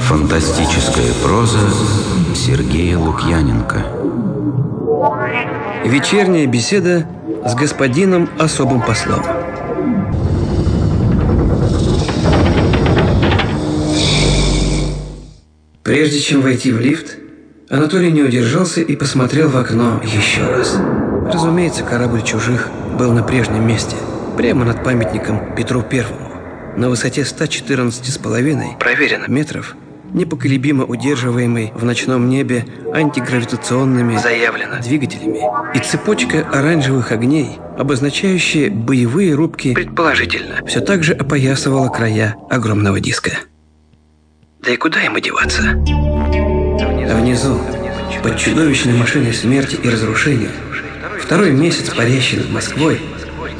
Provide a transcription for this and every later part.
Фантастическая проза Сергея Лукьяненко Вечерняя беседа с господином особым послом Прежде чем войти в лифт, Анатолий не удержался и посмотрел в окно еще раз. Разумеется, корабль чужих был на прежнем месте, прямо над памятником Петру Первому, на высоте 114,5 проверено метров, непоколебимо удерживаемый в ночном небе антигравитационными заявлено двигателями и цепочка оранжевых огней, обозначающие боевые рубки, предположительно, все так же опоясывала края огромного диска. Да и куда ему деваться? А внизу, под чудовищной машиной смерти и разрушения, второй месяц парящий над Москвой,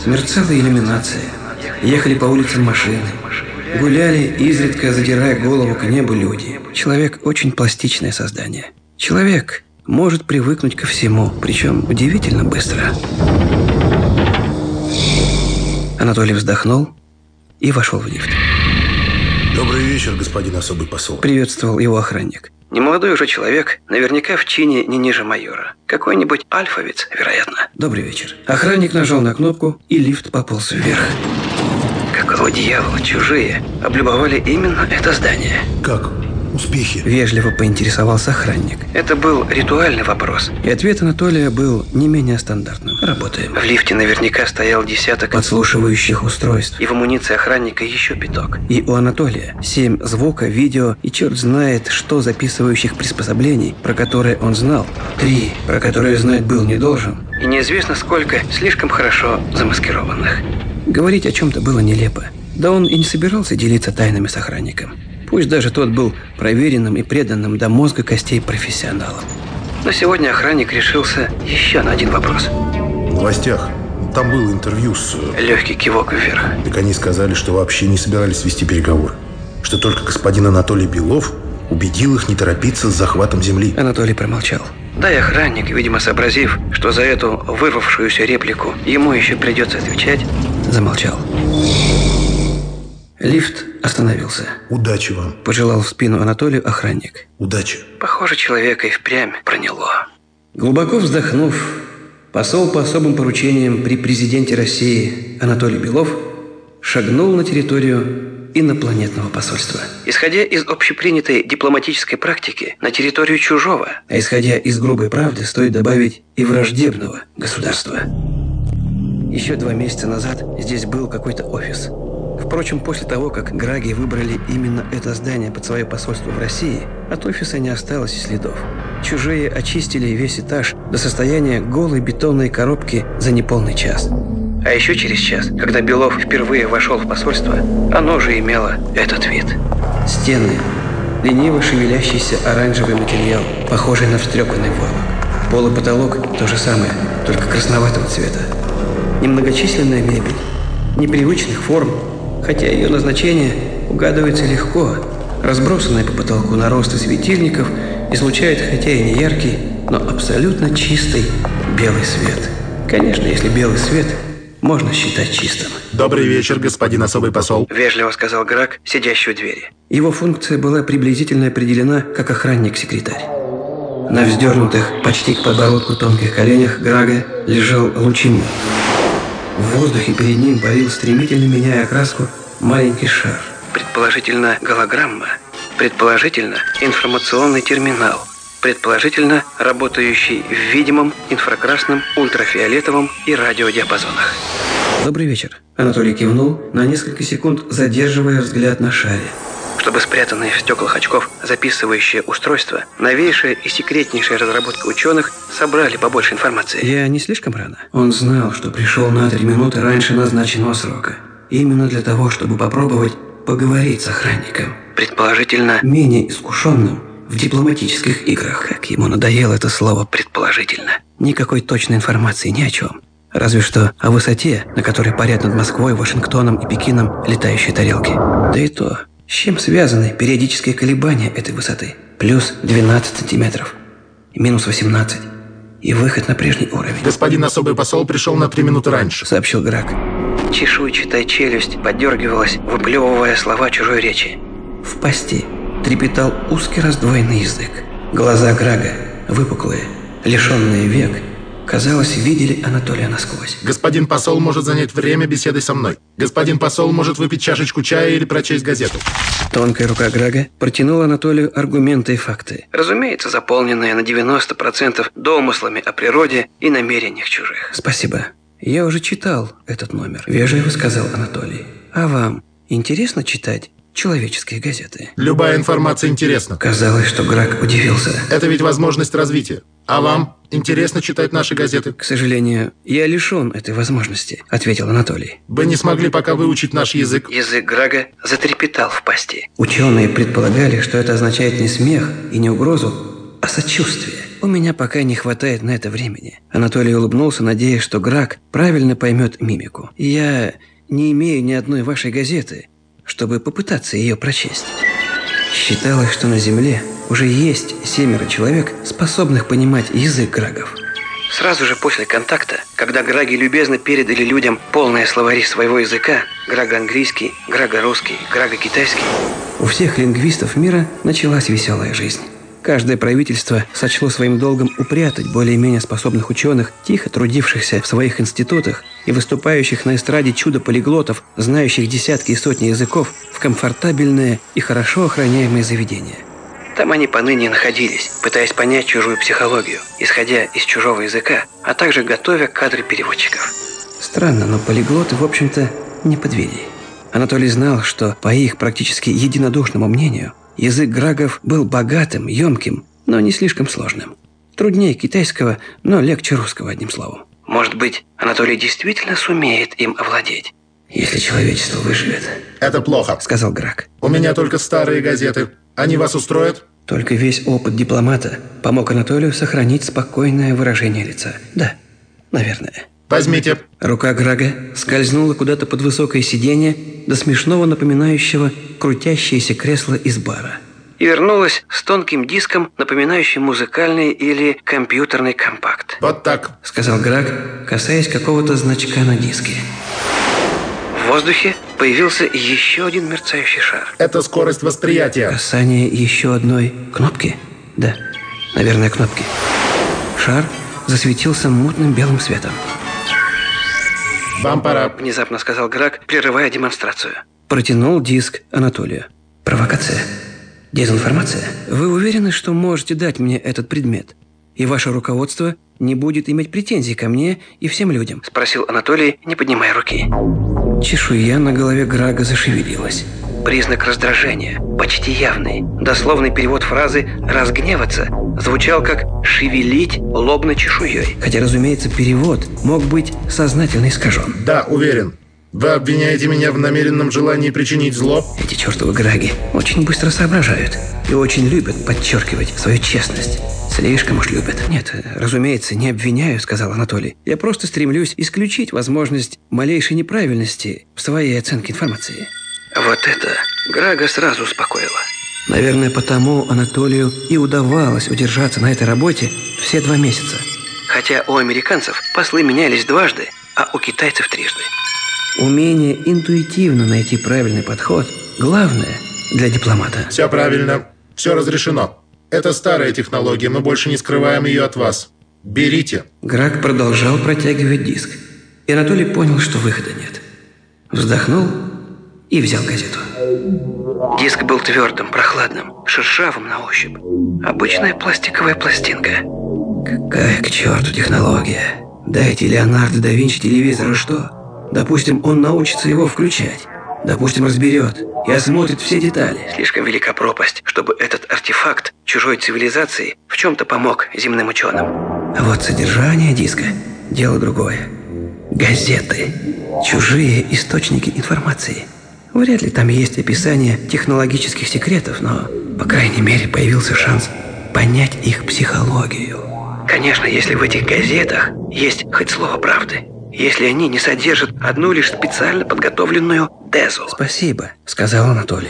мерцала иллюминация. Ехали по улицам машины. Гуляли, изредка задирая голову к небу люди. Человек – очень пластичное создание. Человек может привыкнуть ко всему, причем удивительно быстро. Анатолий вздохнул и вошел в лифт. Добрый вечер, господин особый посол. Приветствовал его охранник. Немолодой уже человек, наверняка в чине не ниже майора. Какой-нибудь альфовец, вероятно. Добрый вечер. Охранник нажал на кнопку, и лифт пополз вверх. Какого дьявола чужие облюбовали именно это здание? Как? Успехи? Вежливо поинтересовался охранник. Это был ритуальный вопрос, и ответ Анатолия был не менее стандартным. Работаем. В лифте наверняка стоял десяток подслушивающих устройств, и в амуниции охранника еще пяток. И у Анатолия семь звука, видео и черт знает, что записывающих приспособлений, про которые он знал. Три, про которые знать был не должен. И неизвестно сколько слишком хорошо замаскированных. Говорить о чем-то было нелепо. Да он и не собирался делиться тайнами с охранником. Пусть даже тот был проверенным и преданным до мозга костей профессионалом. Но сегодня охранник решился еще на один вопрос. В новостях. Там было интервью с... Легкий кивок вверх. Так они сказали, что вообще не собирались вести переговоры. Что только господин Анатолий Белов убедил их не торопиться с захватом земли. Анатолий промолчал. Да и охранник, видимо, сообразив, что за эту вырвавшуюся реплику ему еще придется отвечать, замолчал. Лифт остановился. Удачи вам. Пожелал в спину Анатолию охранник. Удачи. Похоже, человека и впрямь проняло. Глубоко вздохнув, посол по особым поручениям при президенте России Анатолий Белов шагнул на территорию инопланетного посольства. Исходя из общепринятой дипломатической практики, на территорию чужого, а исходя из грубой правды, стоит добавить и враждебного государства. Еще два месяца назад здесь был какой-то офис – Впрочем, после того, как Граги выбрали именно это здание под свое посольство в России, от офиса не осталось и следов. Чужие очистили весь этаж до состояния голой бетонной коробки за неполный час. А еще через час, когда Белов впервые вошел в посольство, оно же имело этот вид. Стены, лениво шевелящийся оранжевый материал, похожий на встрепанный войлок. Пол и потолок то же самое, только красноватого цвета. Немногочисленная мебель, непривычных форм, хотя ее назначение угадывается легко. Разбросанная по потолку наросты светильников излучает, хотя и не яркий, но абсолютно чистый белый свет. Конечно, если белый свет можно считать чистым. Добрый вечер, господин особый посол. Вежливо сказал Грак, сидящий у двери. Его функция была приблизительно определена как охранник-секретарь. На вздернутых почти к подбородку тонких коленях Грага лежал лучинный. В воздухе перед ним парил, стремительно меняя окраску, маленький шар. Предположительно, голограмма. Предположительно, информационный терминал. Предположительно, работающий в видимом, инфракрасном, ультрафиолетовом и радиодиапазонах. Добрый вечер. Анатолий кивнул, на несколько секунд задерживая взгляд на шаре чтобы спрятанные в стеклах очков записывающее устройство, новейшая и секретнейшая разработка ученых, собрали побольше информации. Я не слишком рано? Он знал, что пришел на три минуты раньше назначенного срока. Именно для того, чтобы попробовать поговорить с охранником. Предположительно, менее искушенным в дипломатических играх. Как ему надоело это слово «предположительно». Никакой точной информации ни о чем. Разве что о высоте, на которой парят над Москвой, Вашингтоном и Пекином летающие тарелки. Да и то, с чем связаны периодические колебания этой высоты? Плюс 12 сантиметров, минус 18, и выход на прежний уровень. Господин особый посол пришел на три минуты раньше. Сообщил Грак. Чешуйчатая челюсть подергивалась, выплевывая слова чужой речи. В пасти трепетал узкий раздвоенный язык. Глаза Грага, выпуклые, лишенные век, казалось, видели Анатолия насквозь. Господин посол может занять время беседой со мной. Господин посол может выпить чашечку чая или прочесть газету. Тонкая рука Грага протянула Анатолию аргументы и факты. Разумеется, заполненные на 90% домыслами о природе и намерениях чужих. Спасибо. Я уже читал этот номер. Вежливо сказал Анатолий. А вам интересно читать человеческие газеты? Любая информация интересна. Казалось, что Грак удивился. Это ведь возможность развития. А вам интересно читать наши газеты? К сожалению, я лишен этой возможности, ответил Анатолий. Вы не смогли пока выучить наш язык. Язык Грага затрепетал в пасти. Ученые предполагали, что это означает не смех и не угрозу, а сочувствие. У меня пока не хватает на это времени. Анатолий улыбнулся, надеясь, что Грак правильно поймет мимику. Я не имею ни одной вашей газеты, чтобы попытаться ее прочесть. Считалось, что на Земле уже есть семеро человек, способных понимать язык грагов. Сразу же после контакта, когда граги любезно передали людям полные словари своего языка, граго-английский, граго-русский, граго-китайский, у всех лингвистов мира началась веселая жизнь. Каждое правительство сочло своим долгом упрятать более-менее способных ученых, тихо трудившихся в своих институтах и выступающих на эстраде чудо-полиглотов, знающих десятки и сотни языков, в комфортабельное и хорошо охраняемое заведение. Там они поныне находились, пытаясь понять чужую психологию, исходя из чужого языка, а также готовя кадры переводчиков. Странно, но полиглоты, в общем-то, не подвели. Анатолий знал, что, по их практически единодушному мнению, Язык грагов был богатым, емким, но не слишком сложным. Труднее китайского, но легче русского, одним словом. Может быть, Анатолий действительно сумеет им овладеть? Если человечество выживет. Это плохо, сказал Грак. У меня только старые газеты. Они вас устроят? Только весь опыт дипломата помог Анатолию сохранить спокойное выражение лица. Да, наверное. Возьмите. Рука Грага скользнула куда-то под высокое сиденье, до смешного напоминающего крутящееся кресло из бара. И вернулась с тонким диском, напоминающим музыкальный или компьютерный компакт. «Вот так», — сказал Граг, касаясь какого-то значка на диске. В воздухе появился еще один мерцающий шар. Это скорость восприятия. Касание еще одной кнопки? Да, наверное, кнопки. Шар засветился мутным белым светом. «Вам пора», – внезапно сказал Грак, прерывая демонстрацию. Протянул диск Анатолию. «Провокация? Дезинформация? Вы уверены, что можете дать мне этот предмет? И ваше руководство не будет иметь претензий ко мне и всем людям?» – спросил Анатолий, не поднимая руки. Чешуя на голове Грага зашевелилась. Признак раздражения, почти явный. Дословный перевод фразы «разгневаться» звучал как «шевелить лобной чешуей». Хотя, разумеется, перевод мог быть сознательно искажен. Да, уверен. Вы обвиняете меня в намеренном желании причинить зло? Эти чертовы граги очень быстро соображают и очень любят подчеркивать свою честность. Слишком уж любят. Нет, разумеется, не обвиняю, сказал Анатолий. Я просто стремлюсь исключить возможность малейшей неправильности в своей оценке информации. Вот это Грага сразу успокоило. Наверное, потому Анатолию и удавалось удержаться на этой работе все два месяца. Хотя у американцев послы менялись дважды, а у китайцев трижды. Умение интуитивно найти правильный подход – главное для дипломата. Все правильно. Все разрешено. Это старая технология, мы больше не скрываем ее от вас. Берите. Грак продолжал протягивать диск. И Анатолий понял, что выхода нет. Вздохнул и взял газету. Диск был твердым, прохладным, шершавым на ощупь. Обычная пластиковая пластинка. Какая к черту технология? Дайте Леонардо да Винчи телевизор и что? Допустим, он научится его включать. Допустим, разберет и осмотрит все детали. Слишком велика пропасть, чтобы этот артефакт чужой цивилизации в чем-то помог земным ученым. А вот содержание диска – дело другое. Газеты. Чужие источники информации – Вряд ли там есть описание технологических секретов, но, по крайней мере, появился шанс понять их психологию. Конечно, если в этих газетах есть хоть слово правды. Если они не содержат одну лишь специально подготовленную тезу. «Спасибо», — сказал Анатолий.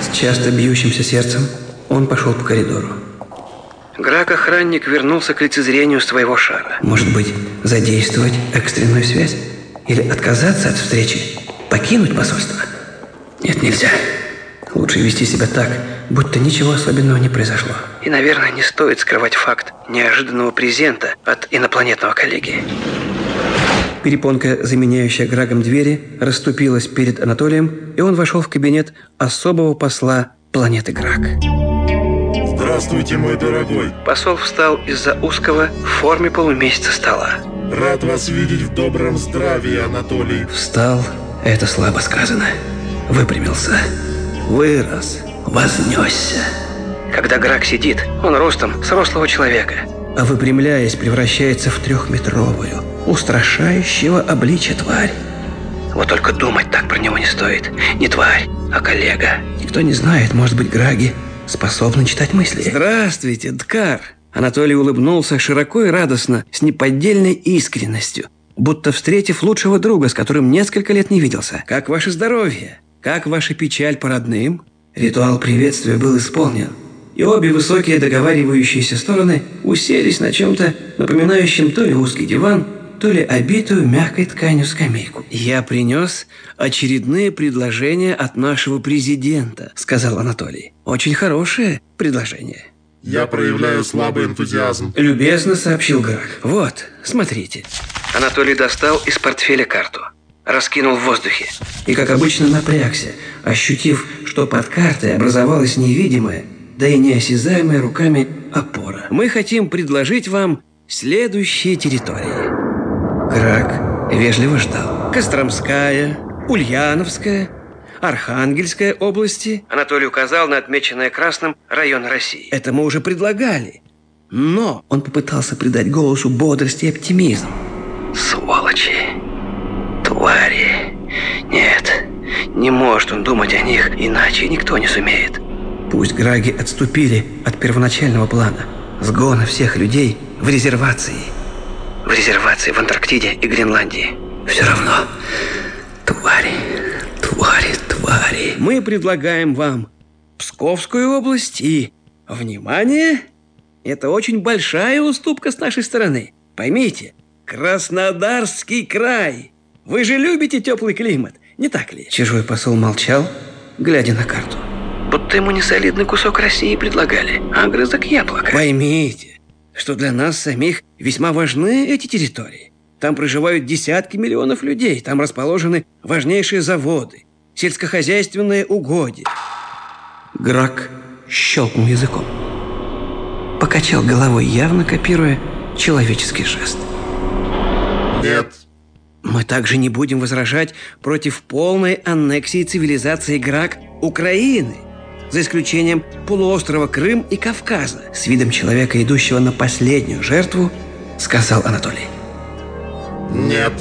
С часто бьющимся сердцем он пошел по коридору. Грак-охранник вернулся к лицезрению своего шара. Может быть, задействовать экстренную связь? Или отказаться от встречи? Покинуть посольство? Нет, нельзя. Лучше вести себя так, будто ничего особенного не произошло. И, наверное, не стоит скрывать факт неожиданного презента от инопланетного коллеги. Перепонка, заменяющая Грагом двери, расступилась перед Анатолием, и он вошел в кабинет особого посла планеты Граг. Здравствуйте, мой дорогой. Посол встал из-за узкого в форме полумесяца стола. Рад вас видеть в добром здравии, Анатолий. Встал, это слабо сказано. Выпрямился. Вырос. Вознесся. Когда Грак сидит, он ростом взрослого человека. А выпрямляясь, превращается в трехметровую, устрашающего обличия тварь. Вот только думать так про него не стоит. Не тварь, а коллега. Никто не знает, может быть, Граги способны читать мысли. Здравствуйте, Дкар. Анатолий улыбнулся широко и радостно, с неподдельной искренностью, будто встретив лучшего друга, с которым несколько лет не виделся. «Как ваше здоровье? Как ваша печаль по родным?» Ритуал приветствия был исполнен, и обе высокие договаривающиеся стороны уселись на чем-то, напоминающем то ли узкий диван, то ли обитую мягкой тканью скамейку. «Я принес очередные предложения от нашего президента», — сказал Анатолий. «Очень хорошее предложение». Я проявляю слабый энтузиазм. Любезно сообщил Грак. Вот, смотрите. Анатолий достал из портфеля карту. Раскинул в воздухе. И, как обычно, напрягся, ощутив, что под картой образовалась невидимая, да и неосязаемая руками опора. Мы хотим предложить вам следующие территории. Грак вежливо ждал. Костромская, Ульяновская, Архангельской области. Анатолий указал на отмеченное красным район России. Это мы уже предлагали. Но он попытался придать голосу бодрость и оптимизм. Сволочи. Твари. Нет, не может он думать о них, иначе никто не сумеет. Пусть Граги отступили от первоначального плана. Сгона всех людей в резервации. В резервации в Антарктиде и Гренландии. Все равно. Твари, твари, твари. Мы предлагаем вам Псковскую область и... Внимание! Это очень большая уступка с нашей стороны. Поймите, Краснодарский край. Вы же любите теплый климат, не так ли? Чужой посол молчал, глядя на карту. Будто ему не солидный кусок России предлагали, а огрызок яблока. Поймите, что для нас самих весьма важны эти территории. Там проживают десятки миллионов людей, там расположены важнейшие заводы, сельскохозяйственные угодья. Грак щелкнул языком. Покачал головой, явно копируя человеческий жест. Нет. Мы также не будем возражать против полной аннексии цивилизации Грак Украины, за исключением полуострова Крым и Кавказа, с видом человека, идущего на последнюю жертву, сказал Анатолий. Нет.